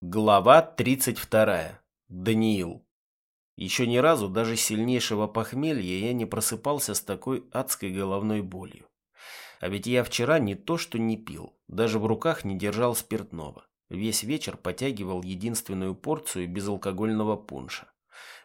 Глава 32. Даниил. Еще ни разу, даже сильнейшего похмелья, я не просыпался с такой адской головной болью. А ведь я вчера не то что не пил, даже в руках не держал спиртного. Весь вечер потягивал единственную порцию безалкогольного пунша.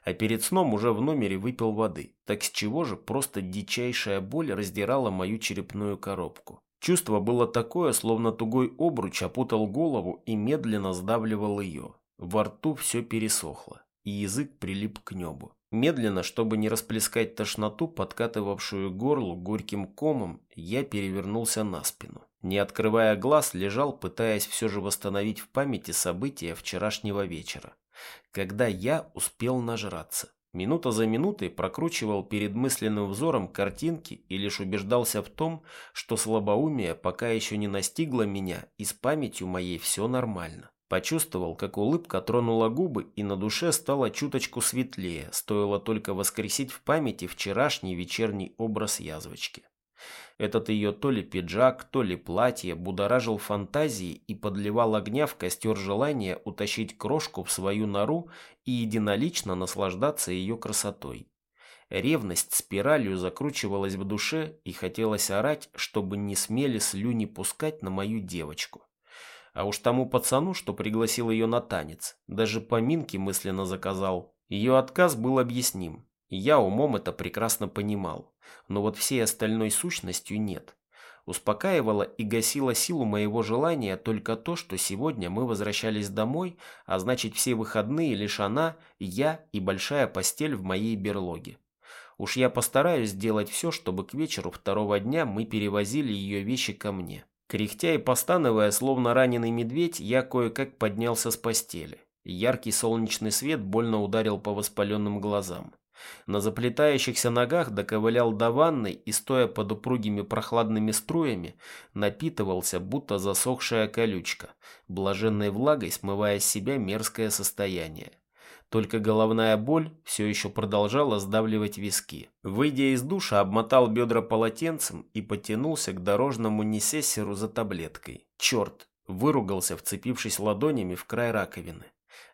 А перед сном уже в номере выпил воды. Так с чего же просто дичайшая боль раздирала мою черепную коробку. Чувство было такое, словно тугой обруч опутал голову и медленно сдавливал ее. Во рту все пересохло, и язык прилип к небу. Медленно, чтобы не расплескать тошноту, подкатывавшую горлу горьким комом, я перевернулся на спину. Не открывая глаз, лежал, пытаясь все же восстановить в памяти события вчерашнего вечера, когда я успел нажраться. Минута за минутой прокручивал перед мысленным взором картинки и лишь убеждался в том, что слабоумие пока еще не настигло меня и с памятью моей все нормально. Почувствовал, как улыбка тронула губы и на душе стало чуточку светлее, стоило только воскресить в памяти вчерашний вечерний образ язвочки. Этот ее то ли пиджак, то ли платье будоражил фантазии и подливал огня в костер желания утащить крошку в свою нору и единолично наслаждаться ее красотой. Ревность спиралью закручивалась в душе и хотелось орать, чтобы не смели слюни пускать на мою девочку. А уж тому пацану, что пригласил ее на танец, даже поминки мысленно заказал. Ее отказ был объясним. Я умом это прекрасно понимал, но вот всей остальной сущностью нет. Успокаивало и гасило силу моего желания только то, что сегодня мы возвращались домой, а значит все выходные лишь она, я и большая постель в моей берлоге. Уж я постараюсь сделать все, чтобы к вечеру второго дня мы перевозили ее вещи ко мне. Кряхтя и постановая, словно раненый медведь, я кое-как поднялся с постели. Яркий солнечный свет больно ударил по воспаленным глазам. На заплетающихся ногах доковылял до ванной и, стоя под упругими прохладными струями, напитывался, будто засохшая колючка, блаженной влагой смывая с себя мерзкое состояние. Только головная боль все еще продолжала сдавливать виски. Выйдя из душа, обмотал бедра полотенцем и потянулся к дорожному несессеру за таблеткой. Черт! Выругался, вцепившись ладонями в край раковины.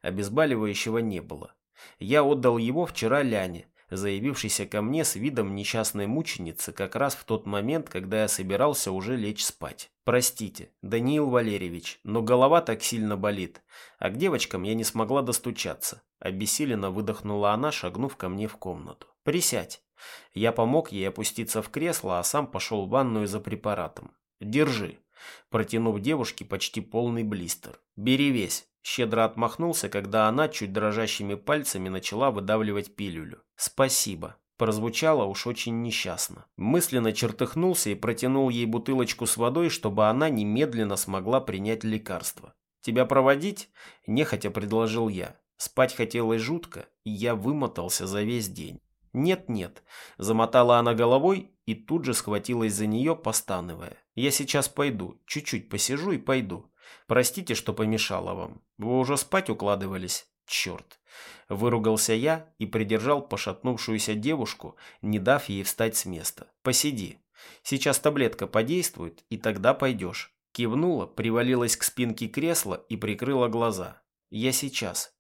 Обезболивающего не было. Я отдал его вчера Ляне, заявившейся ко мне с видом несчастной мученицы как раз в тот момент, когда я собирался уже лечь спать. Простите, Даниил Валерьевич, но голова так сильно болит, а к девочкам я не смогла достучаться. Обессиленно выдохнула она, шагнув ко мне в комнату. Присядь. Я помог ей опуститься в кресло, а сам пошел в ванную за препаратом. Держи. Протянув девушке почти полный блистер. Бери весь. Щедро отмахнулся, когда она чуть дрожащими пальцами начала выдавливать пилюлю. «Спасибо». Прозвучало уж очень несчастно. Мысленно чертыхнулся и протянул ей бутылочку с водой, чтобы она немедленно смогла принять лекарство. «Тебя проводить?» – нехотя предложил я. Спать хотелось жутко, и я вымотался за весь день. «Нет-нет», – замотала она головой и тут же схватилась за нее, постановая. «Я сейчас пойду, чуть-чуть посижу и пойду. Простите, что помешала вам. Вы уже спать укладывались? Черт. Выругался я и придержал пошатнувшуюся девушку, не дав ей встать с места. Посиди. Сейчас таблетка подействует, и тогда пойдешь. Кивнула, привалилась к спинке кресла и прикрыла глаза. Я сейчас.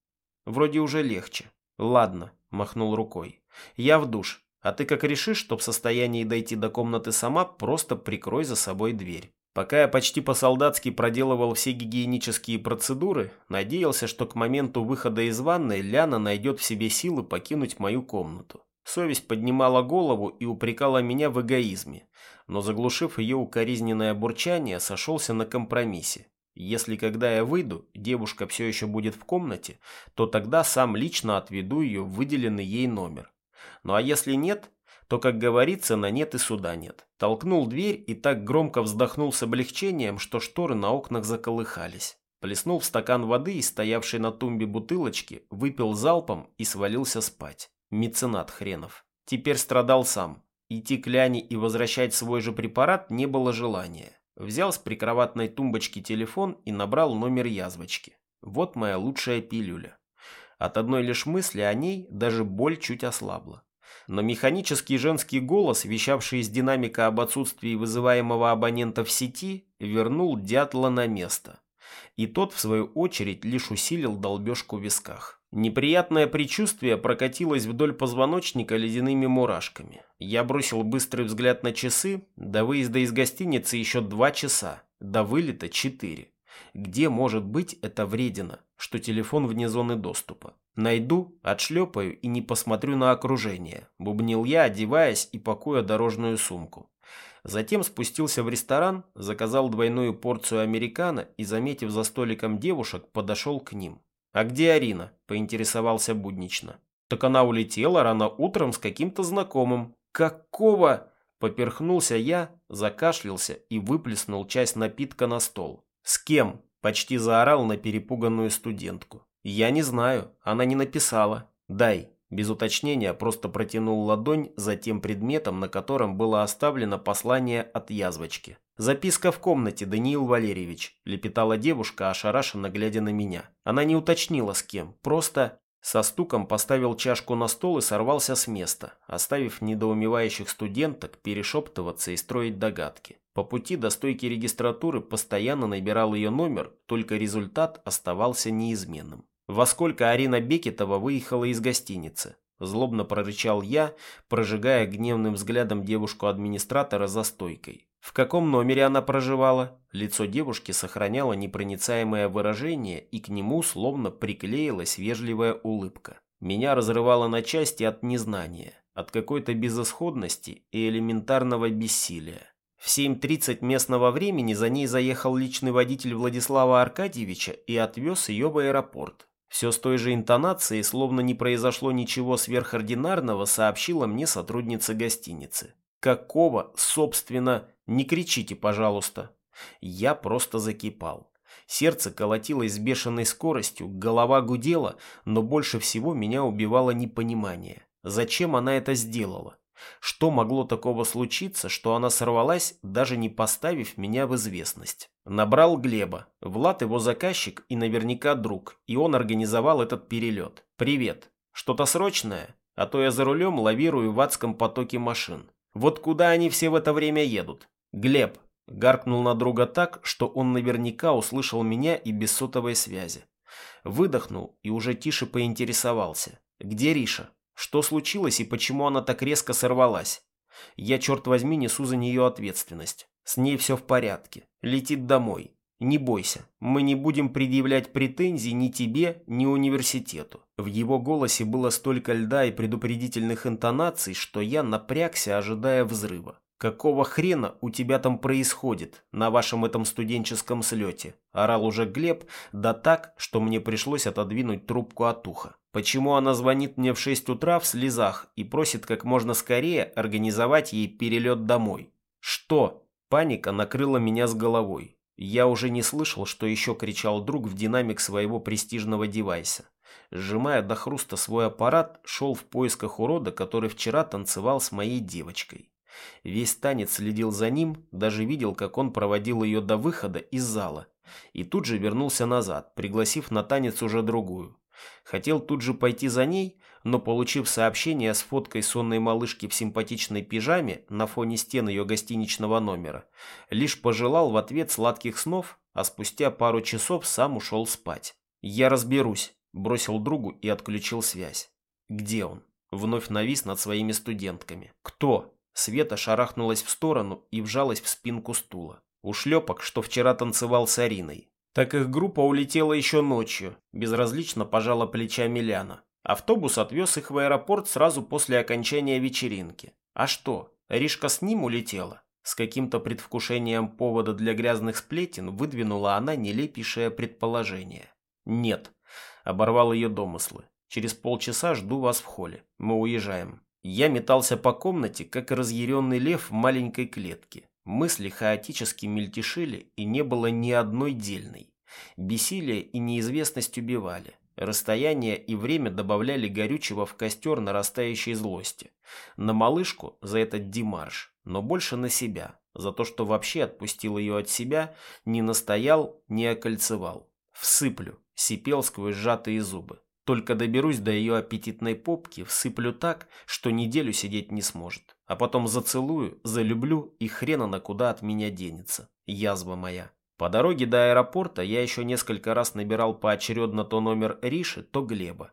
Вроде уже легче. Ладно, махнул рукой. Я в душ. А ты как решишь, что в состоянии дойти до комнаты сама, просто прикрой за собой дверь. Пока я почти по-солдатски проделывал все гигиенические процедуры, надеялся, что к моменту выхода из ванной Ляна найдет в себе силы покинуть мою комнату. Совесть поднимала голову и упрекала меня в эгоизме, но заглушив ее укоризненное бурчание, сошелся на компромиссе. Если когда я выйду, девушка все еще будет в комнате, то тогда сам лично отведу ее в выделенный ей номер. Ну а если нет, то, как говорится, на нет и суда нет. Толкнул дверь и так громко вздохнул с облегчением, что шторы на окнах заколыхались. Плеснул в стакан воды из стоявшей на тумбе бутылочки, выпил залпом и свалился спать. Меценат хренов. Теперь страдал сам. Идти к Ляне и возвращать свой же препарат не было желания. Взял с прикроватной тумбочки телефон и набрал номер язвочки. Вот моя лучшая пилюля. От одной лишь мысли о ней даже боль чуть ослабла но механический женский голос, вещавший из динамика об отсутствии вызываемого абонента в сети, вернул дятла на место. И тот, в свою очередь, лишь усилил долбежку в висках. Неприятное предчувствие прокатилось вдоль позвоночника ледяными мурашками. Я бросил быстрый взгляд на часы. До выезда из гостиницы еще два часа. До вылета четыре. Где может быть это вредина, что телефон вне зоны доступа? Найду, отшлепаю и не посмотрю на окружение, бубнил я, одеваясь и пакуя дорожную сумку. Затем спустился в ресторан, заказал двойную порцию американо и, заметив за столиком девушек, подошел к ним. «А где Арина?» – поинтересовался буднично. «Так она улетела рано утром с каким-то знакомым». «Какого?» – поперхнулся я, закашлялся и выплеснул часть напитка на стол. «С кем?» – почти заорал на перепуганную студентку. «Я не знаю, она не написала. Дай». Без уточнения просто протянул ладонь за тем предметом, на котором было оставлено послание от язвочки. «Записка в комнате, Даниил Валерьевич», – лепетала девушка, ошарашенно глядя на меня. Она не уточнила с кем, просто со стуком поставил чашку на стол и сорвался с места, оставив недоумевающих студенток перешептываться и строить догадки. По пути до стойки регистратуры постоянно набирал ее номер, только результат оставался неизменным. Во сколько Арина Бекетова выехала из гостиницы? Злобно прорычал я, прожигая гневным взглядом девушку-администратора за стойкой. В каком номере она проживала? Лицо девушки сохраняло непроницаемое выражение, и к нему словно приклеилась вежливая улыбка. Меня разрывало на части от незнания, от какой-то безысходности и элементарного бессилия. В 7.30 местного времени за ней заехал личный водитель Владислава Аркадьевича и отвез ее в аэропорт. Все с той же интонацией, словно не произошло ничего сверхординарного, сообщила мне сотрудница гостиницы. Какого, собственно, не кричите, пожалуйста. Я просто закипал. Сердце колотилось с бешеной скоростью, голова гудела, но больше всего меня убивало непонимание. Зачем она это сделала? Что могло такого случиться, что она сорвалась, даже не поставив меня в известность? Набрал Глеба. Влад его заказчик и наверняка друг, и он организовал этот перелет. «Привет. Что-то срочное? А то я за рулем лавирую в адском потоке машин. Вот куда они все в это время едут? Глеб». Гаркнул на друга так, что он наверняка услышал меня и без сотовой связи. Выдохнул и уже тише поинтересовался. «Где Риша?» Что случилось и почему она так резко сорвалась? Я, черт возьми, несу за нее ответственность. С ней все в порядке. Летит домой. Не бойся, мы не будем предъявлять претензий ни тебе, ни университету. В его голосе было столько льда и предупредительных интонаций, что я напрягся, ожидая взрыва. «Какого хрена у тебя там происходит на вашем этом студенческом слете?» Орал уже Глеб, да так, что мне пришлось отодвинуть трубку от уха. Почему она звонит мне в 6 утра в слезах и просит как можно скорее организовать ей перелет домой? Что? Паника накрыла меня с головой. Я уже не слышал, что еще кричал друг в динамик своего престижного девайса. Сжимая до хруста свой аппарат, шел в поисках урода, который вчера танцевал с моей девочкой. Весь танец следил за ним, даже видел, как он проводил ее до выхода из зала. И тут же вернулся назад, пригласив на танец уже другую. Хотел тут же пойти за ней, но, получив сообщение с фоткой сонной малышки в симпатичной пижаме на фоне стен ее гостиничного номера, лишь пожелал в ответ сладких снов, а спустя пару часов сам ушел спать. «Я разберусь», – бросил другу и отключил связь. «Где он?» Вновь навис над своими студентками. «Кто?» Света шарахнулась в сторону и вжалась в спинку стула. Ушлепок, что вчера танцевал с Ариной. Так их группа улетела еще ночью, безразлично пожала плечами Ляна. Автобус отвез их в аэропорт сразу после окончания вечеринки. А что, Ришка с ним улетела? С каким-то предвкушением повода для грязных сплетен выдвинула она нелепейшее предположение. «Нет», — оборвал ее домыслы. «Через полчаса жду вас в холле. Мы уезжаем». Я метался по комнате, как разъяренный лев в маленькой клетке. Мысли хаотически мельтешили, и не было ни одной дельной. Бессилие и неизвестность убивали. Расстояние и время добавляли горючего в костер нарастающей злости. На малышку за этот демарш, но больше на себя, за то, что вообще отпустил ее от себя, не настоял, не окольцевал. «Всыплю», — сипел сквозь сжатые зубы. Только доберусь до ее аппетитной попки, всыплю так, что неделю сидеть не сможет. А потом зацелую, залюблю, и хрена на куда от меня денется. Язва моя. По дороге до аэропорта я еще несколько раз набирал поочередно то номер Риши, то Глеба.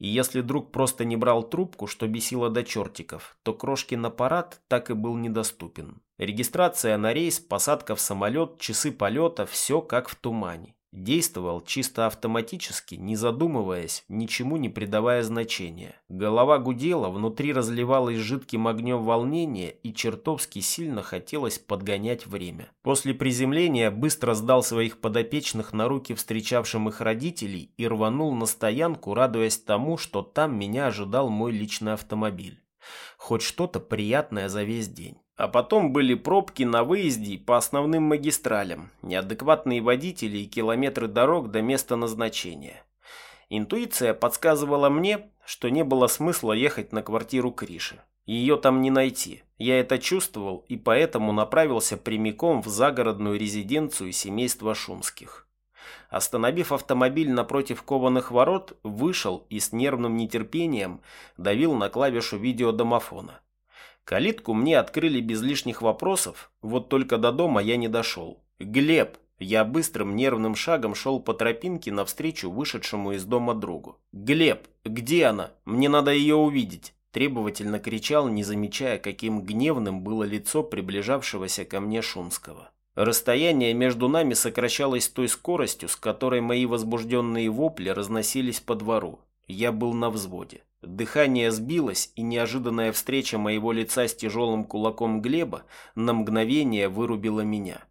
И если друг просто не брал трубку, что бесило до чертиков, то Крошкин аппарат так и был недоступен. Регистрация на рейс, посадка в самолет, часы полета – все как в тумане. Действовал чисто автоматически, не задумываясь, ничему не придавая значения. Голова гудела, внутри разливалось жидким огнем волнение и чертовски сильно хотелось подгонять время. После приземления быстро сдал своих подопечных на руки встречавшим их родителей и рванул на стоянку, радуясь тому, что там меня ожидал мой личный автомобиль. Хоть что-то приятное за весь день. А потом были пробки на выезде по основным магистралям, неадекватные водители и километры дорог до места назначения. Интуиция подсказывала мне, что не было смысла ехать на квартиру Криши. Ее там не найти. Я это чувствовал и поэтому направился прямиком в загородную резиденцию семейства Шумских. Остановив автомобиль напротив кованых ворот, вышел и с нервным нетерпением давил на клавишу видеодомофона. Калитку мне открыли без лишних вопросов, вот только до дома я не дошел. «Глеб!» Я быстрым нервным шагом шел по тропинке навстречу вышедшему из дома другу. «Глеб, где она? Мне надо ее увидеть!» Требовательно кричал, не замечая, каким гневным было лицо приближавшегося ко мне Шумского. Расстояние между нами сокращалось той скоростью, с которой мои возбужденные вопли разносились по двору. Я был на взводе. Дыхание сбилось, и неожиданная встреча моего лица с тяжелым кулаком Глеба на мгновение вырубила меня.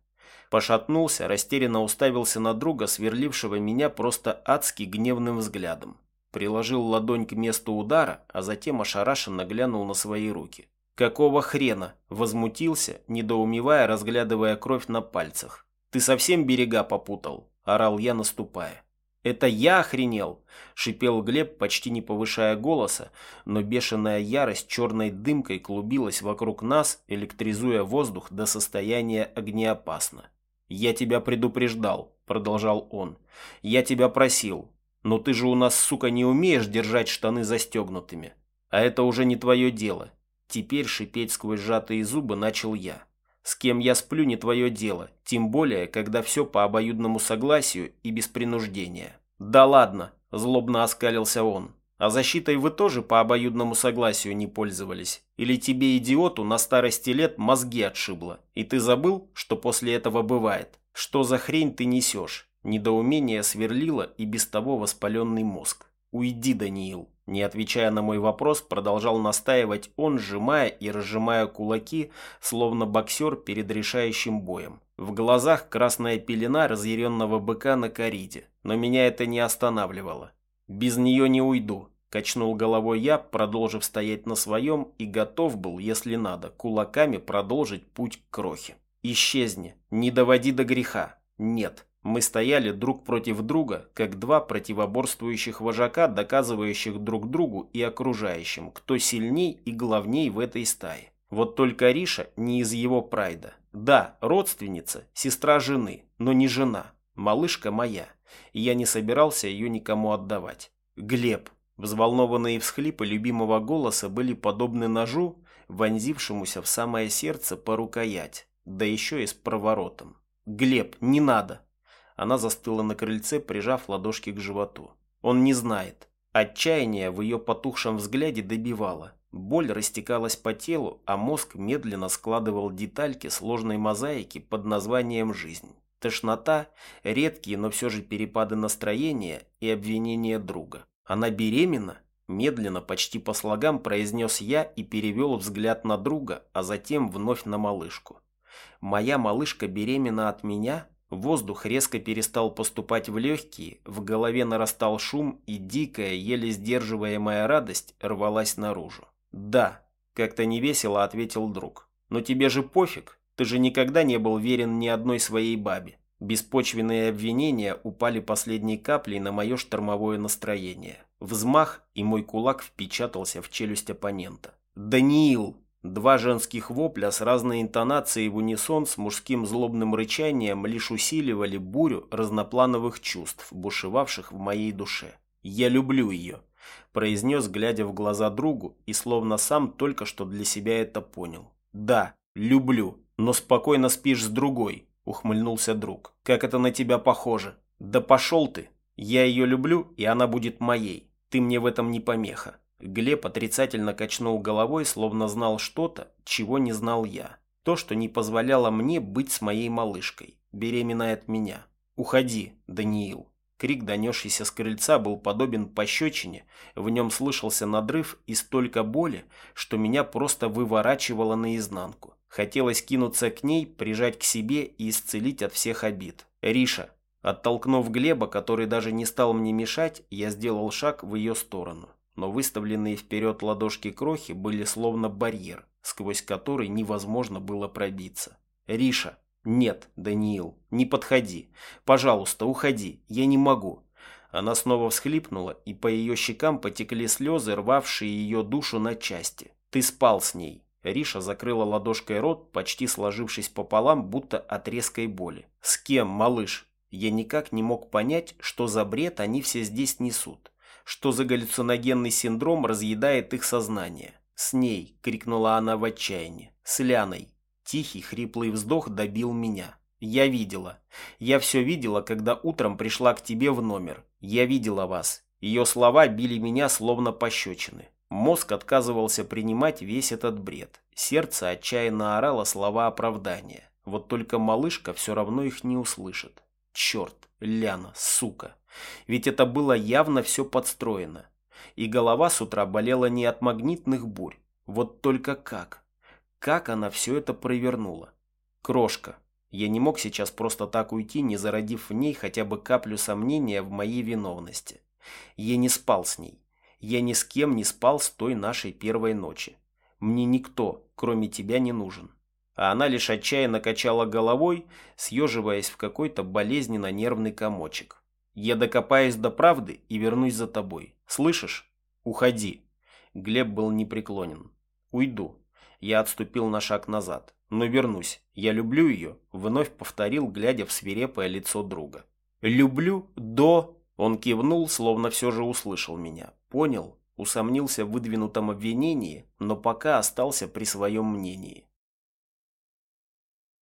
Пошатнулся, растерянно уставился на друга, сверлившего меня просто адски гневным взглядом. Приложил ладонь к месту удара, а затем ошарашенно глянул на свои руки. «Какого хрена?» – возмутился, недоумевая, разглядывая кровь на пальцах. «Ты совсем берега попутал?» – орал я, наступая. «Это я охренел!» – шипел Глеб, почти не повышая голоса, но бешеная ярость черной дымкой клубилась вокруг нас, электризуя воздух до состояния огнеопасно. «Я тебя предупреждал», – продолжал он. «Я тебя просил. Но ты же у нас, сука, не умеешь держать штаны застегнутыми. А это уже не твое дело». Теперь шипеть сквозь сжатые зубы начал я. С кем я сплю, не твое дело, тем более, когда все по обоюдному согласию и без принуждения. Да ладно, злобно оскалился он. А защитой вы тоже по обоюдному согласию не пользовались? Или тебе, идиоту, на старости лет мозги отшибло? И ты забыл, что после этого бывает? Что за хрень ты несешь? Недоумение сверлило и без того воспаленный мозг. Уйди, Даниил. Не отвечая на мой вопрос, продолжал настаивать он, сжимая и разжимая кулаки, словно боксер перед решающим боем. В глазах красная пелена разъяренного быка на кориде, но меня это не останавливало. «Без нее не уйду», – качнул головой я, продолжив стоять на своем, и готов был, если надо, кулаками продолжить путь к крохе. «Исчезни, не доводи до греха. Нет, мы стояли друг против друга, как два противоборствующих вожака, доказывающих друг другу и окружающим, кто сильней и главней в этой стае. Вот только Риша не из его прайда. Да, родственница, сестра жены, но не жена. Малышка моя. И я не собирался ее никому отдавать. Глеб. Взволнованные всхлипы любимого голоса были подобны ножу, вонзившемуся в самое сердце по рукоять, да еще и с проворотом. «Глеб, не надо!» Она застыла на крыльце, прижав ладошки к животу. Он не знает. Отчаяние в ее потухшем взгляде добивало. Боль растекалась по телу, а мозг медленно складывал детальки сложной мозаики под названием «жизнь». Тошнота, редкие, но все же перепады настроения и обвинения друга. Она беременна? Медленно, почти по слогам произнес я и перевел взгляд на друга, а затем вновь на малышку. «Моя малышка беременна от меня?» Воздух резко перестал поступать в легкие, в голове нарастал шум, и дикая, еле сдерживаемая радость рвалась наружу. «Да», — как-то невесело ответил друг. «Но тебе же пофиг, ты же никогда не был верен ни одной своей бабе». Беспочвенные обвинения упали последней каплей на мое штормовое настроение. Взмах, и мой кулак впечатался в челюсть оппонента. «Даниил!» Два женских вопля с разной интонацией в унисон с мужским злобным рычанием лишь усиливали бурю разноплановых чувств, бушевавших в моей душе. «Я люблю ее», – произнес, глядя в глаза другу, и словно сам только что для себя это понял. «Да, люблю, но спокойно спишь с другой», — ухмыльнулся друг. «Как это на тебя похоже? Да пошел ты! Я ее люблю, и она будет моей. Ты мне в этом не помеха». Глеб отрицательно качнул головой, словно знал что-то, чего не знал я. То, что не позволяло мне быть с моей малышкой, беременной от меня. «Уходи, Даниил». Крик, донесшийся с крыльца, был подобен пощечине, в нем слышался надрыв и столько боли, что меня просто выворачивало наизнанку. Хотелось кинуться к ней, прижать к себе и исцелить от всех обид. «Риша!» Оттолкнув Глеба, который даже не стал мне мешать, я сделал шаг в ее сторону. Но выставленные вперед ладошки крохи были словно барьер, сквозь который невозможно было пробиться. «Риша!» «Нет, Даниил, не подходи. Пожалуйста, уходи. Я не могу». Она снова всхлипнула, и по ее щекам потекли слезы, рвавшие ее душу на части. «Ты спал с ней». Риша закрыла ладошкой рот, почти сложившись пополам, будто от резкой боли. «С кем, малыш?» Я никак не мог понять, что за бред они все здесь несут. Что за галлюциногенный синдром разъедает их сознание. «С ней!» — крикнула она в отчаянии. «С Ляной!» Тихий, хриплый вздох добил меня. Я видела. Я все видела, когда утром пришла к тебе в номер. Я видела вас. Ее слова били меня словно пощечины. Мозг отказывался принимать весь этот бред. Сердце отчаянно орало слова оправдания. Вот только малышка все равно их не услышит. Черт, Ляна, сука. Ведь это было явно все подстроено. И голова с утра болела не от магнитных бурь. Вот только как? Как она все это провернула? Крошка. Я не мог сейчас просто так уйти, не зародив в ней хотя бы каплю сомнения в моей виновности. Я не спал с ней. Я ни с кем не спал с той нашей первой ночи. Мне никто, кроме тебя, не нужен. А она лишь отчаянно качала головой, съеживаясь в какой-то болезненно-нервный комочек. Я докопаюсь до правды и вернусь за тобой. Слышишь? Уходи. Глеб был непреклонен. Уйду. Я отступил на шаг назад. Но вернусь. Я люблю ее, вновь повторил, глядя в свирепое лицо друга. Люблю до... Он кивнул, словно все же услышал меня. Понял, усомнился в выдвинутом обвинении, но пока остался при своем мнении.